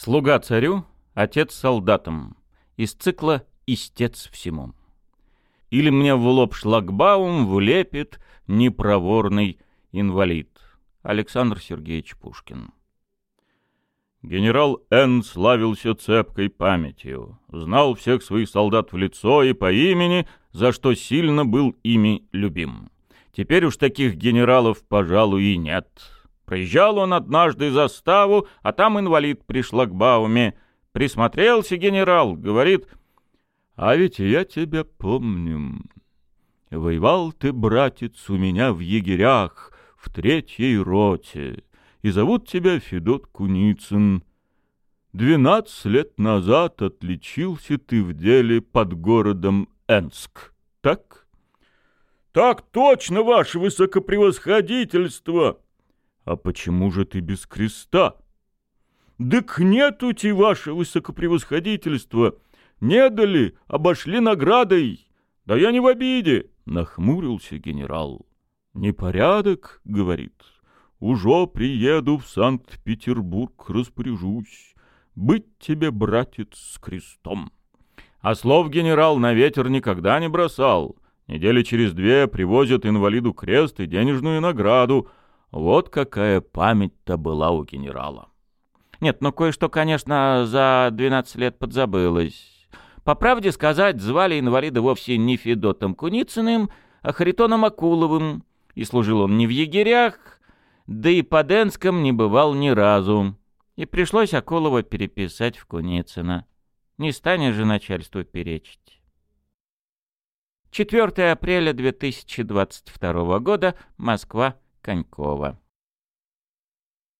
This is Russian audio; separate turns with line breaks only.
Слуга царю, отец солдатам. Из цикла «Истец всему». Или мне в лоб шлагбаум влепит непроворный инвалид. Александр Сергеевич Пушкин. Генерал Н. славился цепкой памятью, знал всех своих солдат в лицо и по имени, за что сильно был ими любим. Теперь уж таких генералов, пожалуй, и нет. Проезжал он однажды заставу, а там инвалид при шлагбауме. Присмотрелся генерал, говорит, «А ведь я тебя помню. Воевал ты, братец, у меня в егерях, в третьей роте, и зовут тебя Федот Куницын. Двенадцать лет назад отличился ты в деле под городом Энск, так?» «Так точно, ваше высокопревосходительство!» «А почему же ты без креста?» «Дык нету ти, ваше высокопревосходительство! Не дали, обошли наградой! Да я не в обиде!» — нахмурился генерал. «Непорядок, — говорит, — уже приеду в Санкт-Петербург, распоряжусь. Быть тебе, братец, с крестом!» А слов генерал на ветер никогда не бросал. Недели через две привозят инвалиду крест и денежную награду, вот какая память-то была у генерала. Нет, ну кое-что, конечно, за 12 лет подзабылось. По правде сказать, звали инвалида вовсе не Федотом Куницыным, а Харитоном Акуловым, и служил он не в егерях, да и по Денском не бывал ни разу. И пришлось Акулова переписать в Куницына. Не станет же начальству перечить. 4 апреля 2022 года, Москва, Конькова.